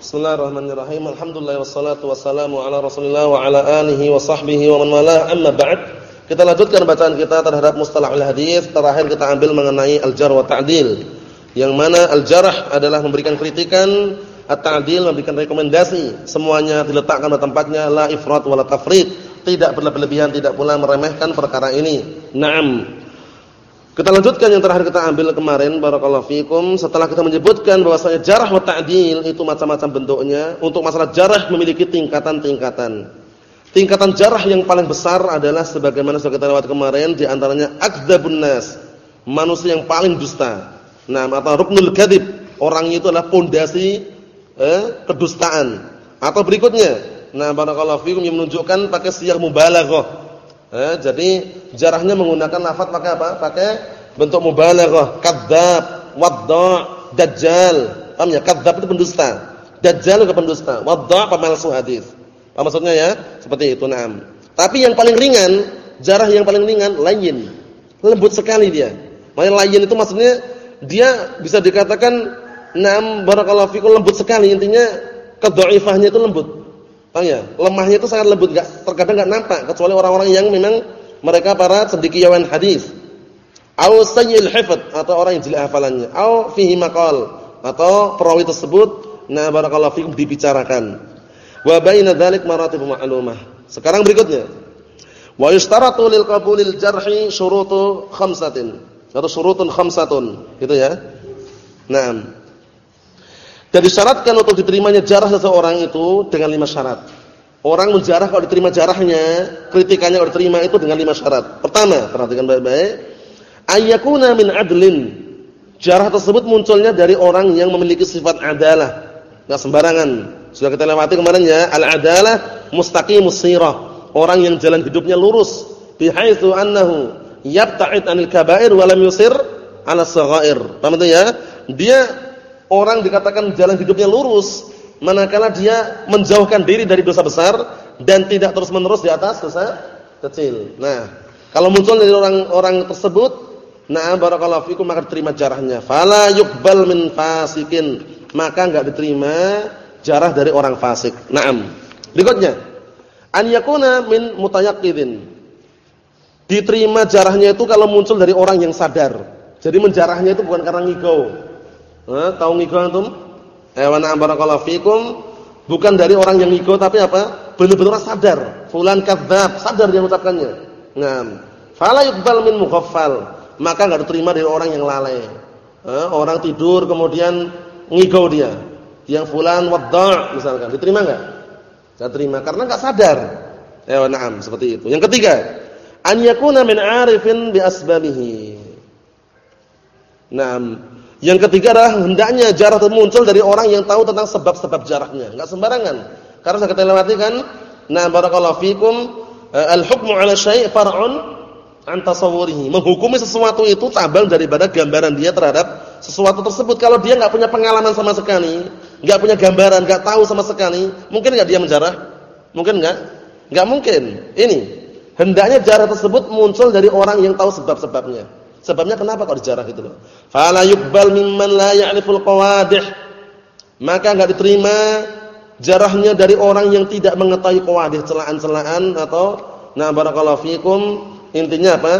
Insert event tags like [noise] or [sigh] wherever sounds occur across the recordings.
Bismillahirrahmanirrahim. Alhamdulillah wassalatu wassalamu ala Rasulillah wa ala alihi wa sahbihi wa man wala. Amma ba'd. Kita lanjutkan bacaan kita terhadap mustalahul hadis. Terakhir kita ambil mengenai al-jarh wa ta'dil. Yang mana al-jarh adalah memberikan kritikan, at-ta'dil memberikan rekomendasi. Semuanya diletakkan pada tempatnya, la ifrat wa la tafrid. Tidak berlebihan, tidak pula meremehkan perkara ini. Naam. Kita lanjutkan yang terakhir kita ambil kemarin barakallahu fikum setelah kita menyebutkan bahwasanya jarah wa ta'dil itu macam-macam bentuknya. Untuk masalah jarah memiliki tingkatan-tingkatan. Tingkatan jarah yang paling besar adalah sebagaimana sudah kita lewat kemarin di antaranya akdzabun nas, manusia yang paling dusta. Nah, atau ruknul kadzib, orangnya itu adalah pondasi eh, kedustaan. Atau berikutnya, nah barakallahu fikum yang menunjukkan pakai siyaq mubalaghah Eh, jadi jarahnya menggunakan lafaz pakai apa? Pakai bentuk mubalaghah, kadzdzab, wadda', dajjal. Paham ya? Kadzdzab itu pendusta. Dajjal itu pendusta. Wadda' pemalsu hadis. Apa maksudnya ya? Seperti itu, na'am. Tapi yang paling ringan, jarah yang paling ringan layin. Lembut sekali dia. Makanya layin itu maksudnya dia bisa dikatakan na'am barakallahu fikum lembut sekali. Intinya kedhaifahnya itu lembut. Paham ya? Lemahnya itu sangat lembut, enggak terkadang enggak nampak kecuali orang-orang yang memang mereka para cendekiawan hadis. Au sayyil hifdz atau orang yang jelek hafalannya, au fihi maqal atau perawi tersebut na barakallahu fikum dibicarakan. Wa baina dzalik maratib ma'lumah. Sekarang berikutnya. Wa yustaratu lil qabulil jarhi syurutu khamsatin. Atau syurutun khamsatun, gitu ya. Naam. Dan disyaratkan untuk diterimanya jarah seseorang itu dengan lima syarat. Orang menjarah kalau diterima jarahnya, kritikannya kalau diterima itu dengan lima syarat. Pertama, perhatikan baik-baik. Ayyakuna min adlin. Jarah tersebut munculnya dari orang yang memiliki sifat adalah. Enggak sembarangan. Sudah kita lewati kemarin ya, al-adalah mustaqimus sirah. Orang yang jalan hidupnya lurus bihaitsu annahu yabta'id 'anil kaba'ir wa lam yusir 'ala saghair. Paham itu ya? Dia orang dikatakan jalan hidupnya lurus manakala dia menjauhkan diri dari dosa besar dan tidak terus-menerus di atas dosa kecil. Nah, kalau muncul dari orang-orang tersebut, nah barakallahu fikum maka diterima jarahnya. Fala yuqbal min fasikin, maka enggak diterima jarah dari orang fasik. Naam. Berikutnya, an yakuna min mutayaqqidin. Diterima jarahnya itu kalau muncul dari orang yang sadar. Jadi menjarahnya itu bukan karena ngigau Eh, tahu ngigo antum? Eh wa na'am fikum. Bukan dari orang yang ngigo tapi apa? Benar-benar sadar. Fulan kadzdzab, sadar dia mengucapkannya. Naam. Fala yuqbal min mughaffal. Maka enggak diterima dari orang yang lalai. Eh, orang tidur kemudian ngigo dia. Yang fulan wadda' misalkan, diterima enggak? Enggak terima karena enggak sadar. Eh wa na'am, seperti itu. Yang ketiga, an yakuna min 'arifin bi asbabihi. Naam yang ketiga adalah hendaknya jarah itu muncul dari orang yang tahu tentang sebab-sebab jarahnya, enggak sembarangan. Karena saya kita lewati kan, nah barakallahu fikum eh, al-hukmu 'ala syai' far'un an tasawwurihi. Menghukumi sesuatu itu cabang daripada gambaran dia terhadap sesuatu tersebut. Kalau dia enggak punya pengalaman sama sekali, enggak punya gambaran, enggak tahu sama sekali, mungkin enggak dia menjarah? Mungkin enggak? Enggak mungkin. Ini hendaknya jarah tersebut muncul dari orang yang tahu sebab-sebabnya. Sebabnya kenapa kok dijarah gitu loh. Fala yuqbal mimman la ya'riful qawadih. Maka enggak diterima jarahnya dari orang yang tidak mengetahui qawadih, celaan-celaan atau na barakallahu fikum, intinya apa?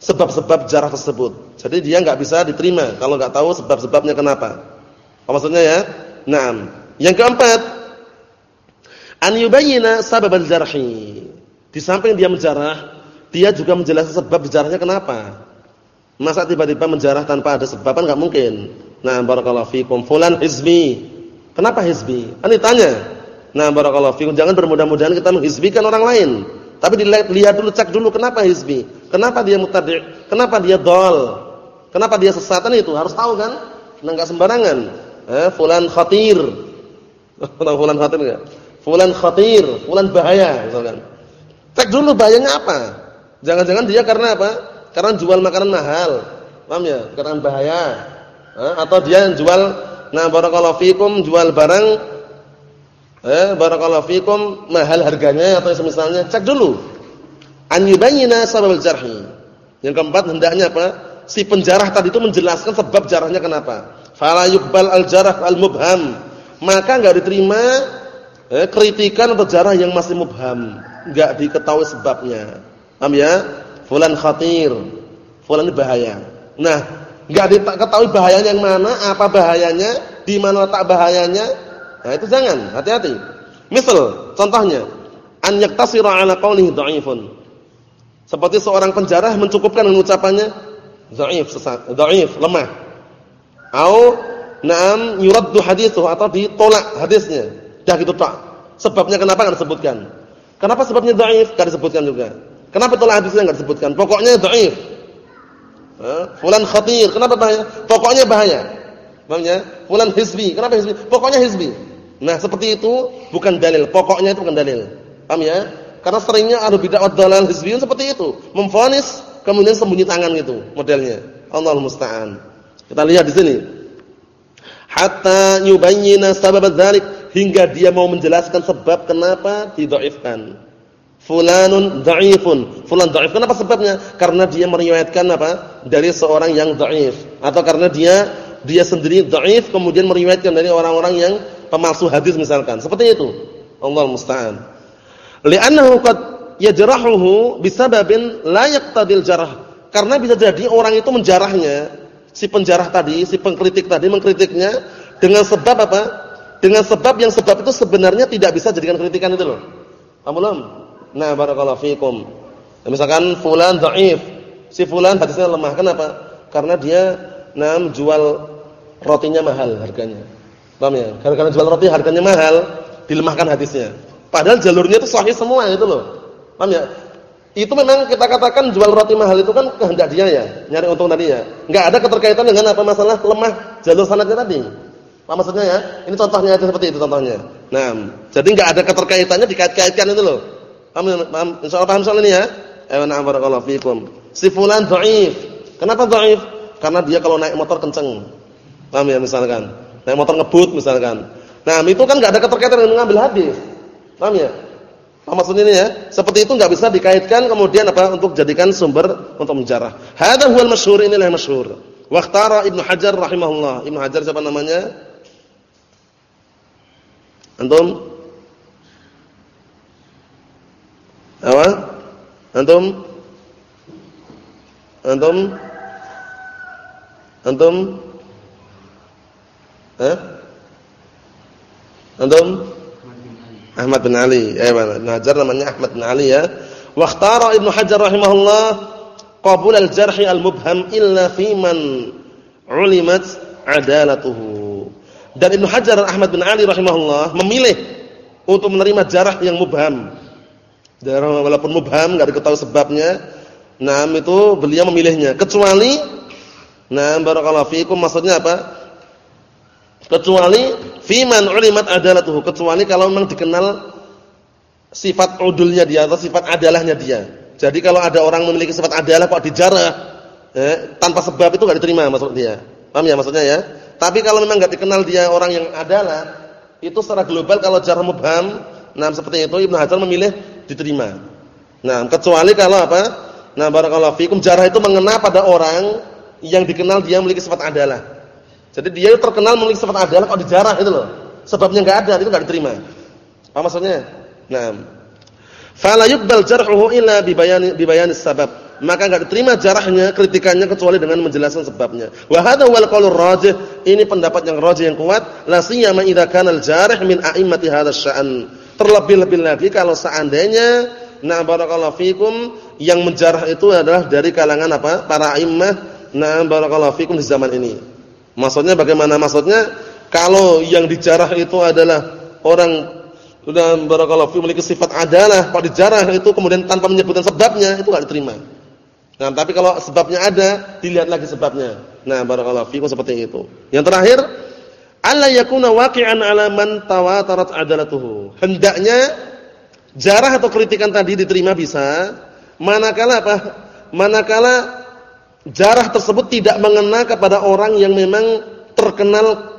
Sebab-sebab jarah tersebut. Jadi dia enggak bisa diterima kalau enggak tahu sebab-sebabnya kenapa. Apa maksudnya ya? Naam. Yang keempat, an yubayyana sabab al-jarhi. Di samping dia menjarah, dia juga menjelaskan sebab jarahnya kenapa. Masa tiba-tiba menjarah tanpa ada sebab kan enggak mungkin. Nah, barakallahu fikum fulan hizbi. Kenapa hizbi? Kan ditanya. Nah, barakallahu fikum jangan bermudah-mudahan kita menghizbikan orang lain. Tapi dilihat lihat dulu cek dulu kenapa hizbi? Kenapa dia mutadi'? Kenapa dia dol? Kenapa dia sesatan itu? Harus tahu kan? Nah, enggak sembarangan. Eh, fulan khatir. [laughs] Tahu fulan khatir enggak? Fulan khatir, fulan bahaya misalkan. Cek dulu bahayanya apa? Jangan-jangan dia karena apa? Karena jual makanan mahal. Paham ya? Karena bahaya. atau dia yang jual nah barakallahu fikum jual barang eh barakallahu fikum mahal harganya atau semisalnya cek dulu. An yubayyana sabab jarhi. Yang keempat hendaknya apa? Si penjarah tadi itu menjelaskan sebab jarahnya kenapa. Fala yuqbal al-jarh al-mubham. maka enggak diterima eh, kritikan atau jarah yang masih mubham, enggak diketahui sebabnya. Paham ya? Fulan khatir, fulan bahaya. Nah, enggak diketahui bahayanya yang mana, apa bahayanya, di mana letak bahayanya. Nah, itu jangan, hati-hati. Misal, contohnya, an yaktasira ala qawlihi dha'ifun. Seperti seorang penjarah mencukupkan dengan ucapannya dhaif, dhaif, lemah. Au na'am yuraddu hadithu atau ditolak hadisnya. Dah gitu tak. Sebabnya kenapa enggak disebutkan? Kenapa sebabnya dhaif? Enggak disebutkan juga. Kenapa tolak hadisnya enggak disebutkan? Pokoknya dhaif. Fulan khatir, kenapa bahaya? Pokoknya bahaya. Paham ya? Fulan hizbi, kenapa hizbi? Pokoknya hizbi. Nah, seperti itu bukan dalil, pokoknya itu bukan dalil. Paham ya? Karena seringnya ada bid'ah dalal hizbiyun seperti itu, memfonis kemudian sembunyi tangan gitu modelnya. Allahu musta'an. Kita lihat di sini. Hatta yubayyana sabab dzalik hingga dia mau menjelaskan sebab kenapa didhaifkan. Fulanun dhaifun. Fulan dhaif. Kenapa sebabnya? Karena dia meriwayatkan apa? Dari seorang yang dhaif atau karena dia dia sendiri dhaif kemudian meriwayatkan dari orang-orang yang pemalsu hadis misalkan. Seperti itu. Allah musta'an. Li'annahu qad yajrahuhu bisababin la yaqtadil jarh. Karena bisa jadi orang itu menjarahnya, si penjarah tadi, si pengkritik tadi mengkritiknya dengan sebab apa? Dengan sebab yang sebab itu sebenarnya tidak bisa jadikan kritikan itu loh. Paham? Nah, barakallahu fikum. Misalkan fulan dhaif. Si fulan hadisnya lemah. Kenapa? Karena dia nam jual rotinya mahal harganya. Paham ya? Karena jual roti harganya mahal, dilemahkan hadisnya. Padahal jalurnya itu sahih semua itu loh. Paham ya? Itu memang kita katakan jual roti mahal itu kan kehendak dia ya, nyari untung tadi ya. Enggak ada keterkaitan dengan apa masalah lemah jalur sanadnya tadi. Apa maksudnya ya? Ini contohnya aja seperti itu contohnya. Nah, jadi enggak ada keterkaitannya dikait-kaitkan itu loh. Paham, paham insyaallah paham soal ini ya? Ayo na'am barakallahu fikum. Si fulan dhaif. Kenapa dhaif? Karena dia kalau naik motor kenceng. Paham ya misalkan? Naik motor ngebut misalkan. Nah, itu kan enggak ada keterkaitan dengan mengambil hadis. Paham ya? Apa maksudnya ini ya? Seperti itu enggak bisa dikaitkan kemudian apa untuk jadikan sumber untuk menjarah. Hadza huwal masyhur inilah yang masyhur. Waqtara Ibnu Hajar rahimahullah. Ibnu Hajar siapa namanya? Antum? Apa? Antum? Antum? Antum? Eh? Antum? Ahmad bin Ali. Eh, Ibnu Hajar namanya Ahmad bin Ali ya. Wa ikhtara Ibnu Hajar rahimahullah qabul al-jarh al-mubham illa fi man ulimat adalatuhu. Dan Ibnu Hajar Ahmad bin Ali rahimahullah memilih untuk menerima jarah yang mubham. Jarah walaupun mubham enggak diketahui sebabnya. Nah, itu beliau memilihnya kecuali Nah, barakallahu fiikum maksudnya apa? Kecuali fiman ulimat adalatuhu, kecuali kalau memang dikenal sifat udulnya dia atau sifat adalahnya dia. Jadi kalau ada orang memiliki sifat adalah kok dijarah eh, tanpa sebab itu enggak diterima maksud dia. Paham ya maksudnya ya? Tapi kalau memang enggak dikenal dia orang yang adalah, itu secara global kalau jarah mubham, nah seperti itu Ibnu Hajar memilih diterima. Nah, kecuali kalau apa? Nah, barakallahu fikum jarah itu mengena pada orang yang dikenal dia memiliki sifat adalah. Jadi dia terkenal memiliki sifat adalah kalau dijarah itu loh. Sebabnya enggak ada, itu enggak diterima. Apa maksudnya? Nah, fala yuqbal jarhuhu illa bi bayani bi bayanis sabab. Maka enggak diterima jarahnya, kritikannya kecuali dengan menjelaskan sebabnya. Wa hadha wal qaulur rajih. Ini pendapat yang rajih yang kuat, la siyama idza kana al-jarih min a'immati hadzal sya'an. Terlebih-lebih lagi kalau seandainya na barakallahu fikum yang menjarah itu adalah dari kalangan apa? Para a'immah Nah, barakallahu fikum di zaman ini. Maksudnya bagaimana? Maksudnya kalau yang dijarah itu adalah orang dan barakallahu fikum memiliki sifat adalah, kalau dijarah itu kemudian tanpa menyebutkan sebabnya, itu enggak diterima. Nah, tapi kalau sebabnya ada, dilihat lagi sebabnya. Nah, barakallahu fikum seperti itu. Yang terakhir, alla yakuna waqi'an 'ala man tawatarat adalatuhu. Hendaknya jarah atau kritikan tadi diterima bisa manakala apa? Manakala jarah tersebut tidak mengena kepada orang yang memang terkenal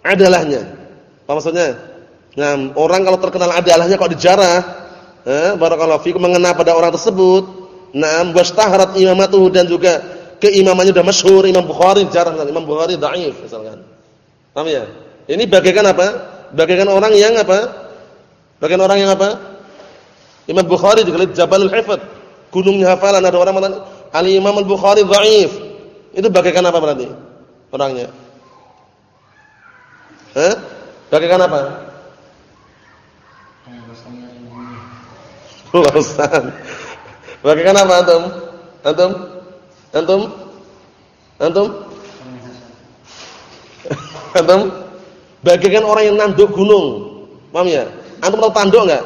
adalahnya. Apa maksudnya? Nah, orang kalau terkenal adalahnya kok dijarah, eh, barakallahu fikum mengena pada orang tersebut. Nah, wastaharat imamatuhu dan juga keimamannya sudah masyhur Imam Bukhari jarah Imam Bukhari dhaif misalkan. Paham ya? Ini bagaikan apa? Bagaikan orang yang apa? Bagaikan orang yang apa? Imam Bukhari juga Jabalul Hifd, gunungnya hafalan ada orang mengatakan Ali Imam Al-Bukhari dhaif. Itu bagaikan apa berarti? Orangnya. Hah? Bagaikan apa? Luasan. Bagaikan apa antum? Antum? Antum? Antum? Antum? Bagaikan orang yang nanduk gunung. Paham ya? Antum tahu tanduk enggak?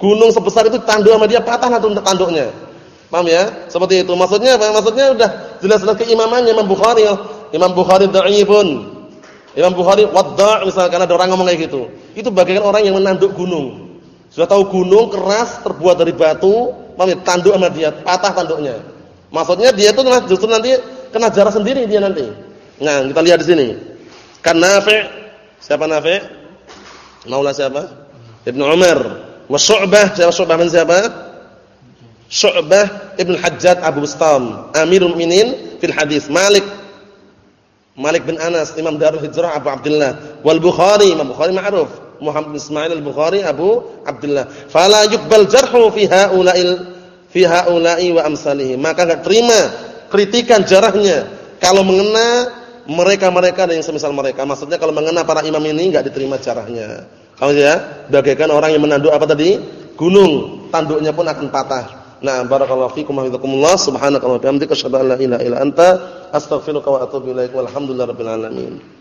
Gunung sebesar itu tanduk sama dia patah antum tanduknya. Paham ya? Seperti itu. Maksudnya apa? Maksudnya udah jelas-jelas keimamannya Imam Bukhari. Imam Bukhari dhaifun. Imam Bukhari wadda' misalkan ada orang ngomong kayak gitu. Itu bagaikan orang yang menanduk gunung. Sudah tahu gunung keras terbuat dari batu, paham ya? Tanduk sama dia, patah tanduknya. Maksudnya dia itu justru nanti kena jarah sendiri dia nanti. Nah, kita lihat di sini. Kan Nafi' siapa Nafi'? Maula siapa? Ibnu Umar. Wa Syu'bah, siapa Syu'bah man siapa? Syu'bah Ibnu Hajjaj Abu Bustam, Amirul Mukminin fil hadis. Malik Malik bin Anas, Imam Darul Hijrah Abu Abdullah. Wal Bukhari, Imam Bukhari ma'ruf. Muhammad bin Ismail Al-Bukhari Abu Abdullah. Fala yuqbal jarhu fi haula'il fi haula'i wa amsalihi. Maka enggak terima kritikan jarahnya kalau mengena mereka-mereka dan yang semisal mereka. Maksudnya kalau mengena para imam ini enggak diterima jarahnya. Kalau ya, bagaikan orang yang menanduk apa tadi? Gunung, tanduknya pun akan patah. Nah, barakallahu fikum wa hafizakumullah. Subhanakallahumma wa bihamdika asyhadu an la ilaha illa anta astaghfiruka wa atubu ilaik. Walhamdulillahirabbil alamin.